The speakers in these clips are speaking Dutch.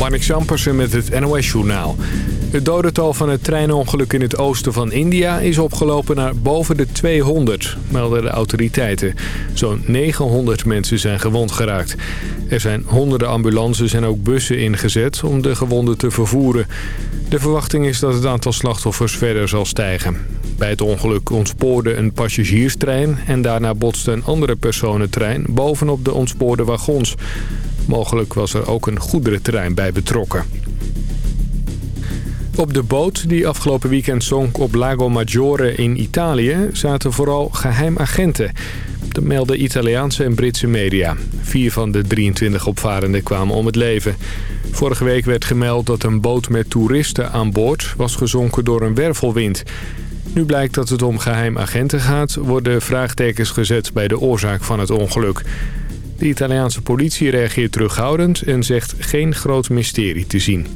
Marnik Sampersen met het NOS-journaal. Het dodental van het treinongeluk in het oosten van India is opgelopen naar boven de 200, melden de autoriteiten. Zo'n 900 mensen zijn gewond geraakt. Er zijn honderden ambulances en ook bussen ingezet om de gewonden te vervoeren. De verwachting is dat het aantal slachtoffers verder zal stijgen. Bij het ongeluk ontspoorde een passagierstrein en daarna botste een andere personentrein bovenop de ontspoorde wagons. Mogelijk was er ook een goederentrein bij betrokken. Op de boot die afgelopen weekend zonk op Lago Maggiore in Italië zaten vooral geheimagenten. Dat melden Italiaanse en Britse media. Vier van de 23 opvarenden kwamen om het leven. Vorige week werd gemeld dat een boot met toeristen aan boord was gezonken door een wervelwind. Nu blijkt dat het om geheimagenten gaat, worden vraagtekens gezet bij de oorzaak van het ongeluk. De Italiaanse politie reageert terughoudend en zegt geen groot mysterie te zien.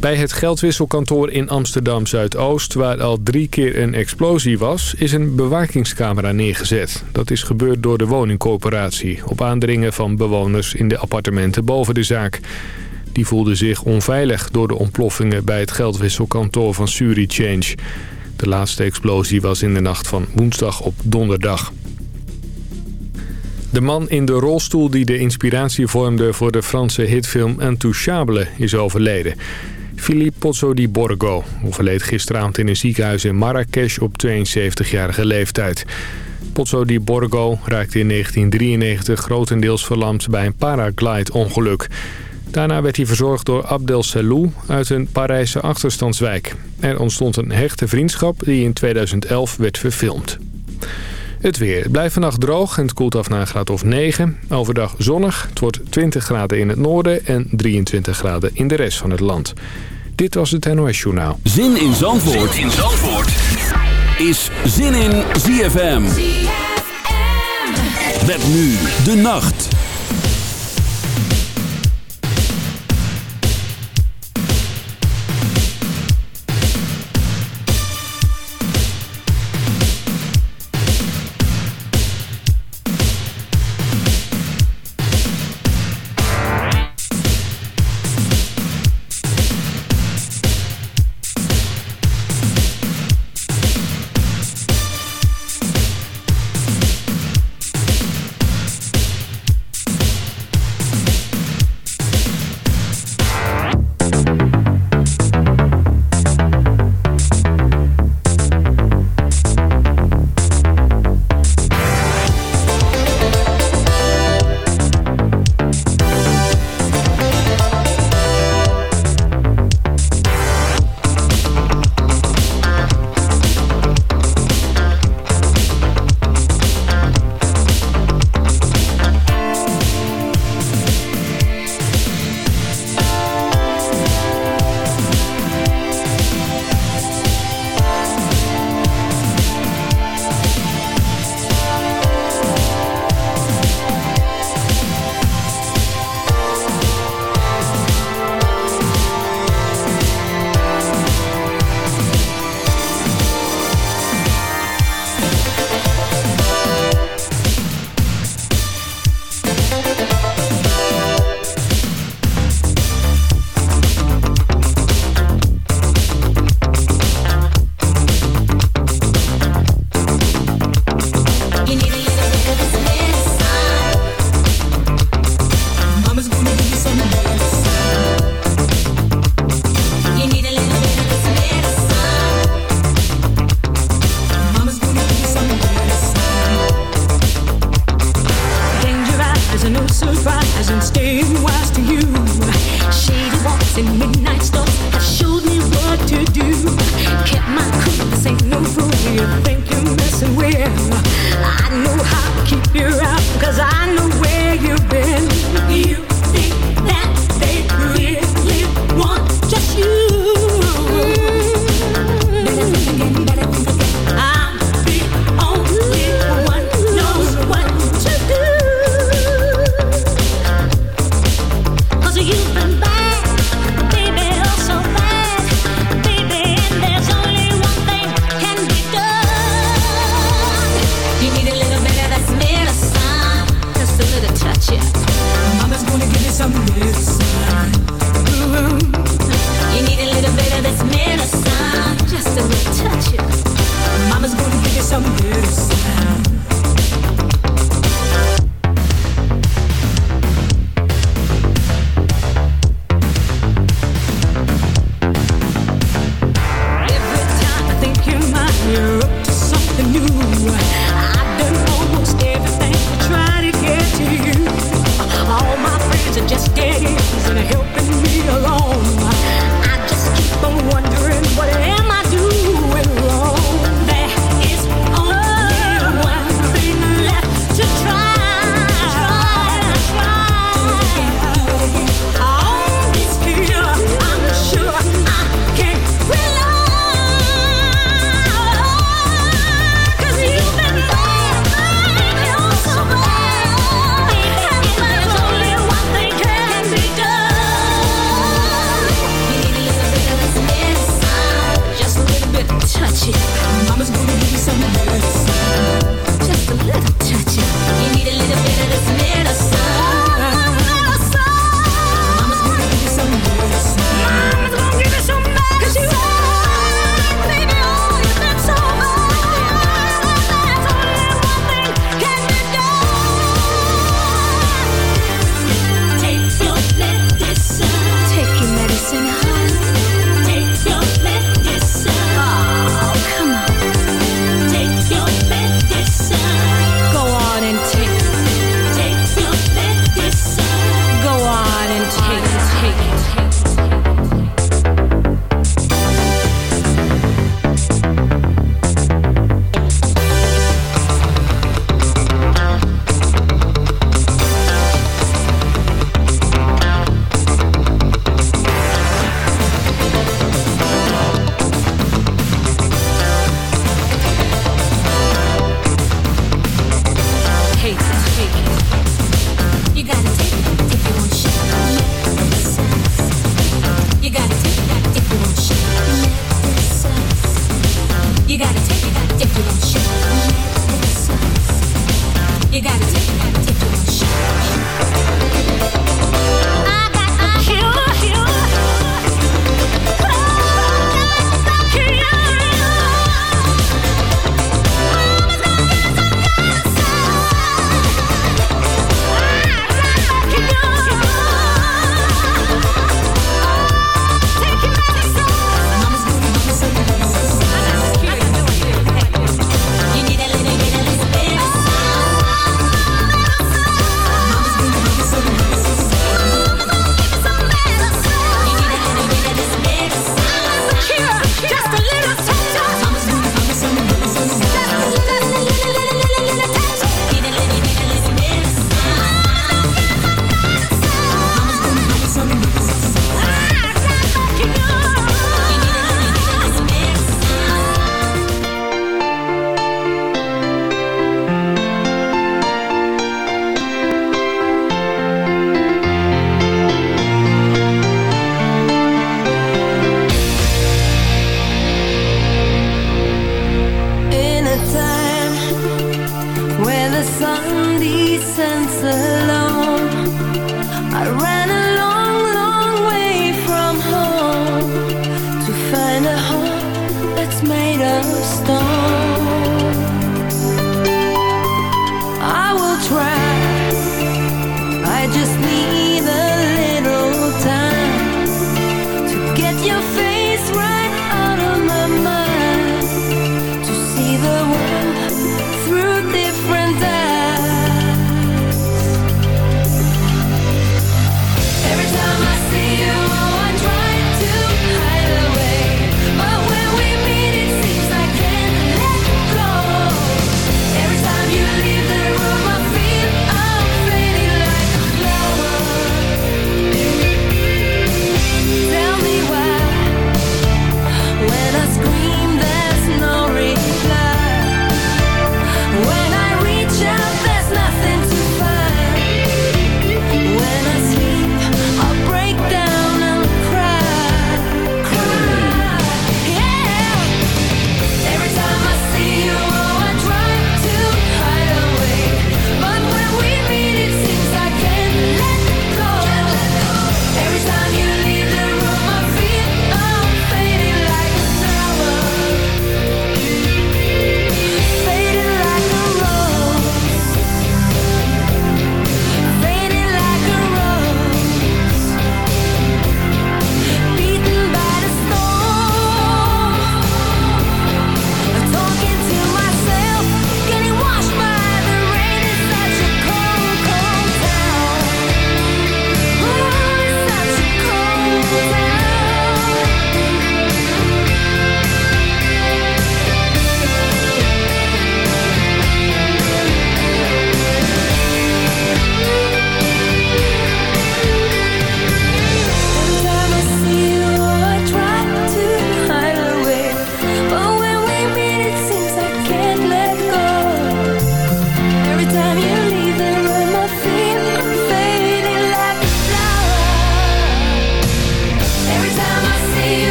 Bij het geldwisselkantoor in Amsterdam-Zuidoost, waar al drie keer een explosie was, is een bewakingscamera neergezet. Dat is gebeurd door de woningcorporatie, op aandringen van bewoners in de appartementen boven de zaak. Die voelden zich onveilig door de ontploffingen bij het geldwisselkantoor van Surichange. De laatste explosie was in de nacht van woensdag op donderdag. De man in de rolstoel die de inspiratie vormde voor de Franse hitfilm Intouchable is overleden. Philippe Pozzo di Borgo overleed gisteravond in een ziekenhuis in Marrakesh op 72-jarige leeftijd. Pozzo di Borgo raakte in 1993 grotendeels verlamd bij een paraglide-ongeluk. Daarna werd hij verzorgd door Abdel Salou uit een Parijse achterstandswijk. Er ontstond een hechte vriendschap die in 2011 werd verfilmd. Het weer. Het blijft vannacht droog en het koelt af naar een graad of 9. Overdag zonnig. Het wordt 20 graden in het noorden en 23 graden in de rest van het land. Dit was het NOS Journaal. Zin in Zandvoort, zin in Zandvoort. is Zin in ZFM. ZFM. Met nu de nacht.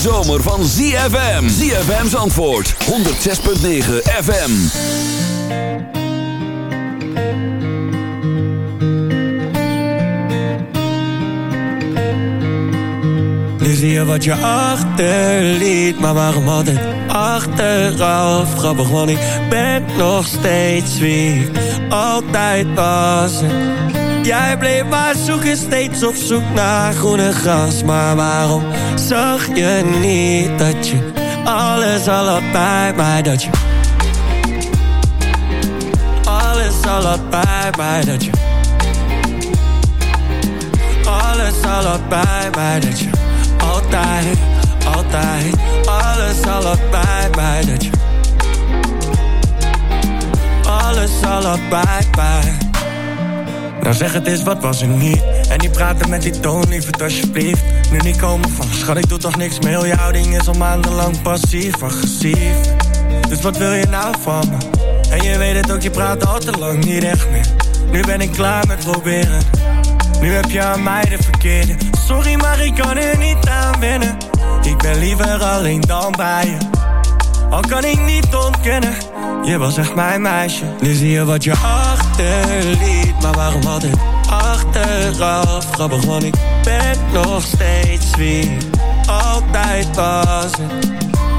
Zomer van ZFM. ZFM's antwoord 106.9 FM. Nu zie je wat je achterliet, maar waarom altijd achteraf? Grappig, want ik ben nog steeds wie altijd was. Jij bleef maar zoeken, steeds op zoek naar groene gras. Maar waarom zag je niet dat je alles al had bij mij? Dat je alles al had bij mij, dat je alles al had bij mij, dat je altijd, altijd, alles al had bij mij, dat je alles al had bij mij. Nou zeg het eens, wat was er niet? En die praten met die toon, lief het alsjeblieft Nu niet komen van, schat ik doe toch niks meer. Jouw ding is al maandenlang passief, agressief. Dus wat wil je nou van me? En je weet het ook, je praat al te lang niet echt meer. Nu ben ik klaar met proberen. Nu heb je aan mij de verkeerde. Sorry, maar ik kan er niet aan winnen Ik ben liever alleen dan bij je. Al kan ik niet ontkennen Je was echt mijn meisje. Nu zie je wat je achterliet Maar waarom altijd achteraf? Grappig, want ik ben nog steeds wie altijd was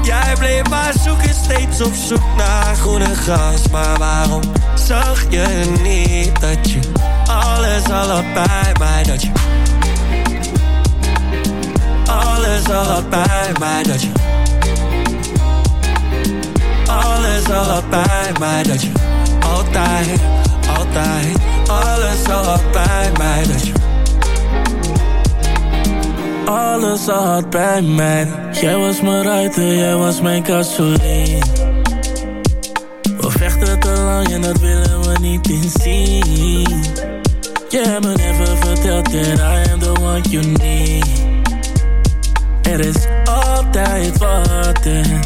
Jij bleef maar zoeken, steeds op zoek naar groene gras. Maar waarom zag je niet dat je alles al had bij mij? Dat je alles al had bij mij Dat je alles al had bij mij Dat je altijd, Alles al had bij mij je alles al had bij mij. Jij was mijn ruiter, jij was mijn gasoline We vechten te lang en dat willen we niet inzien Je hebt me never verteld that I am the one you need. Er is altijd wat en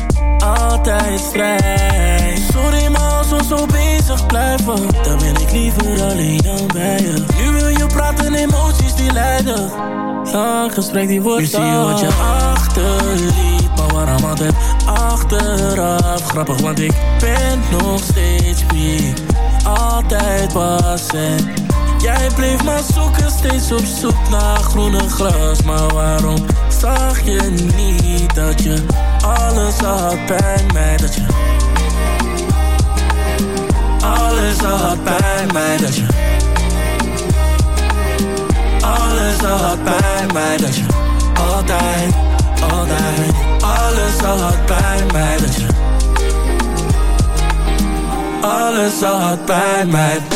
altijd strijd Sorry maar als we zo bezig blijven Dan ben ik liever alleen dan bij je. Nu wil je praten, emoties die leiden Lang gesprek die wordt Nu zie je wat je achterliet Maar waarom altijd achteraf? Grappig want ik ben nog steeds wie Altijd was. En Jij bleef maar zoeken Steeds op zoek naar groene gras. Maar waarom zag je niet Dat je alles had bij mij Dat je alles had bij mij Dat je alles al had bij mij Dat je altijd, altijd Alles al had bij mij Dat je Alles al had bij mij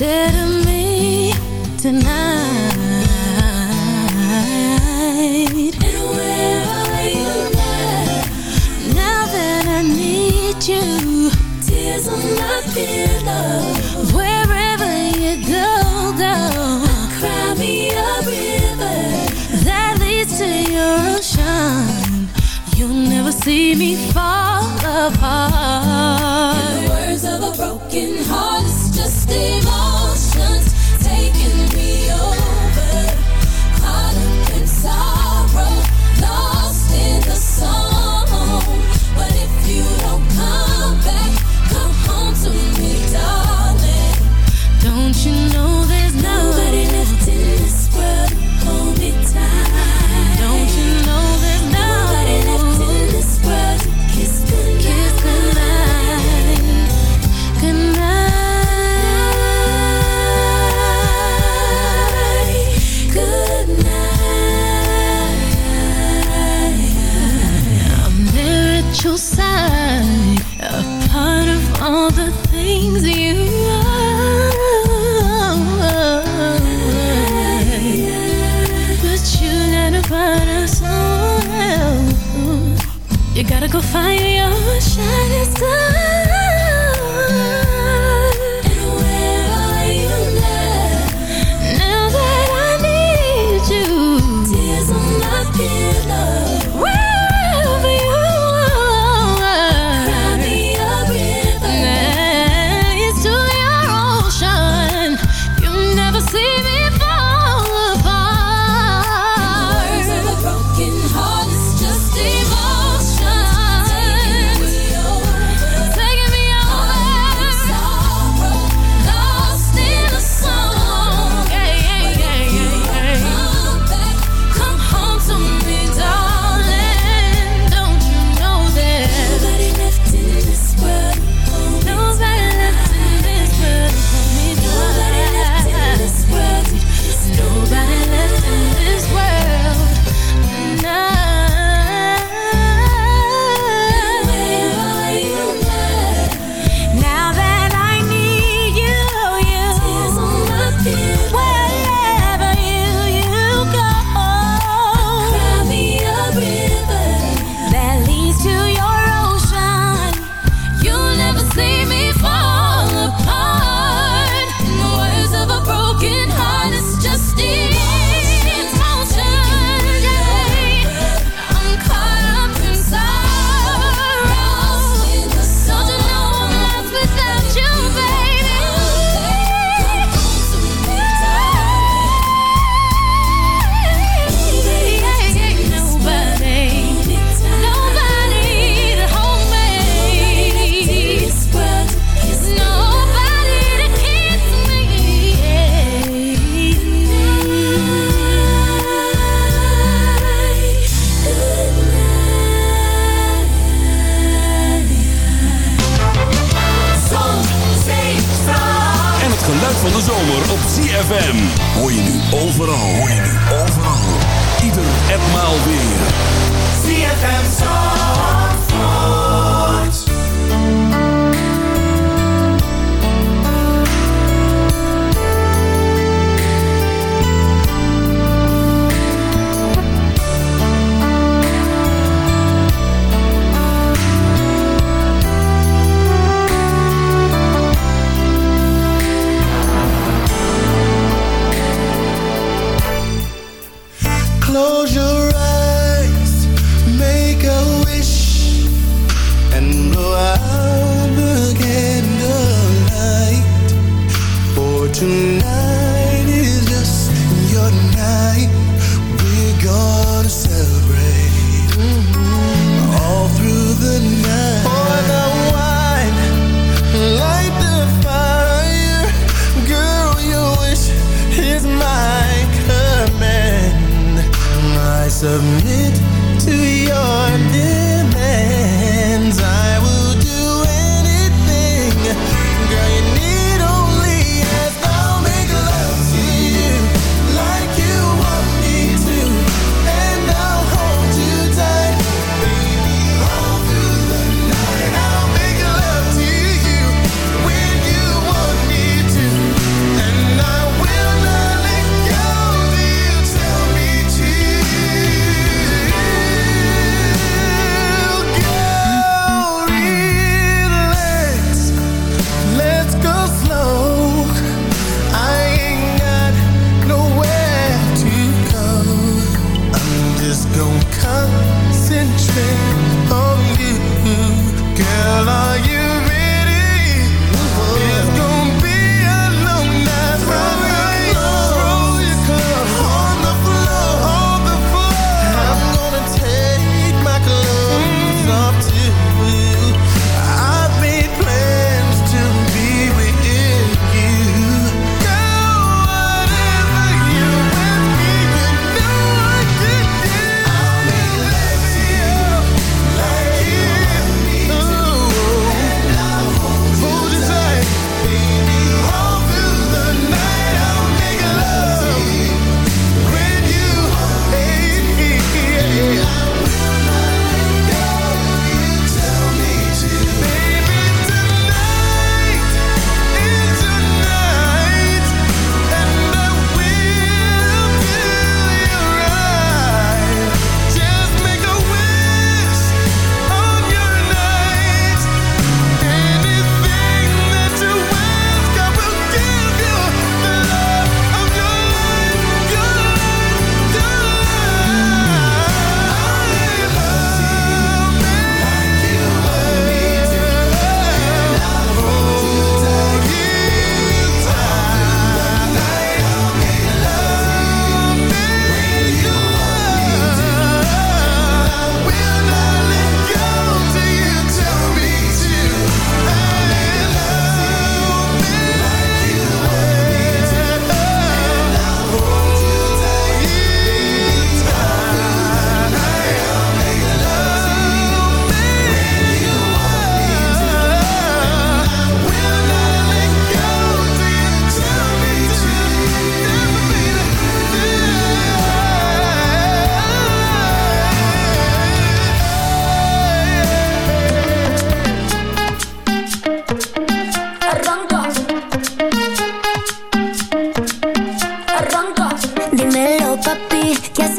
instead of me tonight. And where are you now? Now that I need you, tears. Wherever you go, go. Cry me a river that leads to your ocean. You'll never see me fall apart. In the words of a broken heart.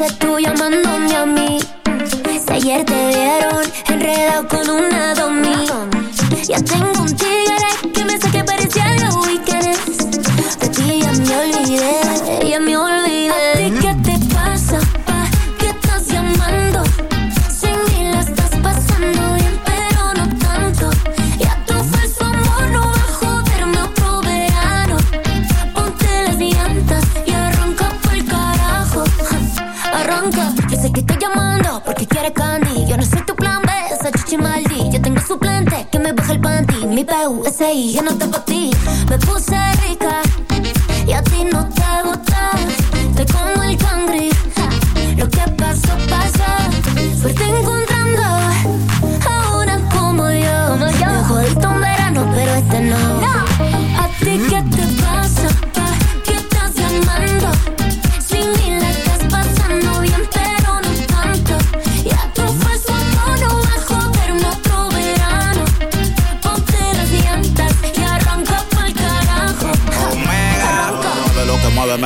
ser tú llamándome a mí. Si ayer te vieron enredado con una domi, ya tengo un tigre. Mi PUSI, yo no te ti. Me puse rica y a no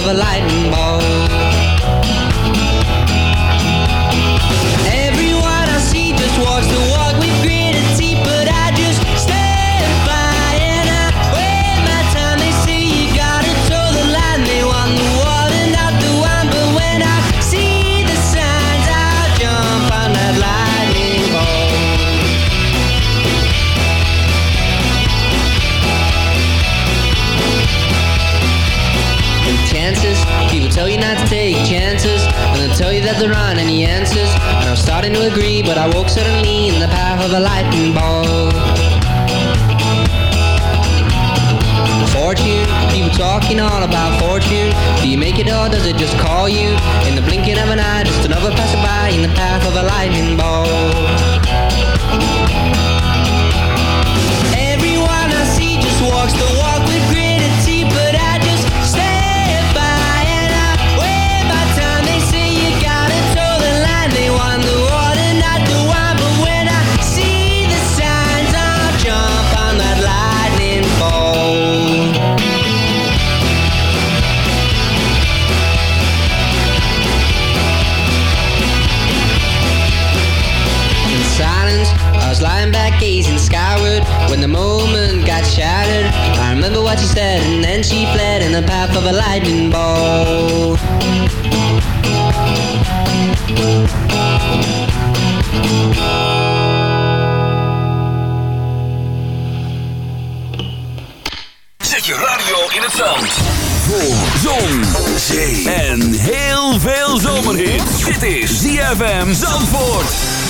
of a lightning bolt. the run and he answers. And I'm starting to agree, but I woke suddenly in the path of a lightning ball. Fortune, people talking all about fortune. Do you make it or does it just call you? In the blinking of an eye, just another passerby in the path of a lightning ball. When the moment got shattered, I remember what she said, and then she fled in the path of a lightning bolt. Zet je radio in het zand. Voor zon, zee en heel veel zomerhit. Dit is ZFM Zandvoort.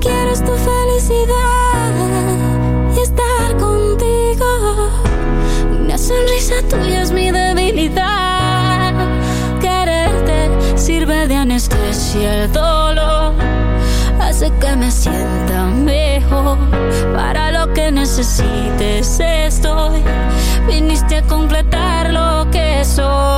Quiero es tu felicidad y estar contigo. Una sonrisa tuya es mi debilidad. Quererte sirve de anestesia el dolor. Hace que me sienta mejor. Para lo que necesites estoy. Viniste a completar lo que soy.